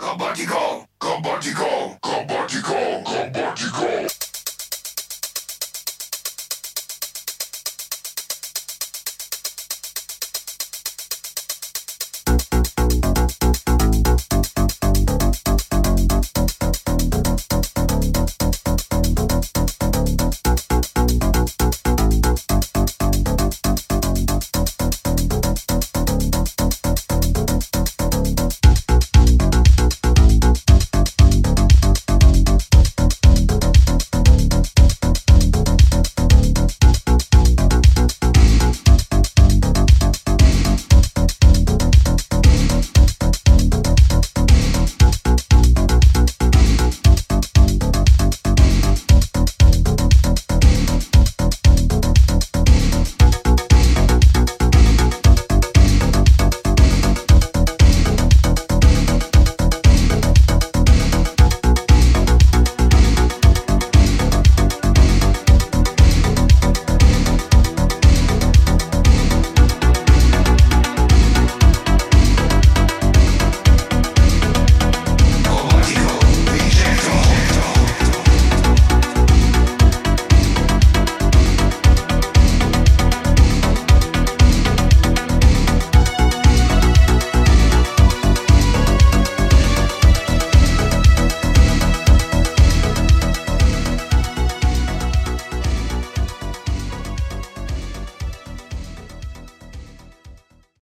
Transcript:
Kabadiko, Kabadiko.